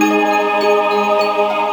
Música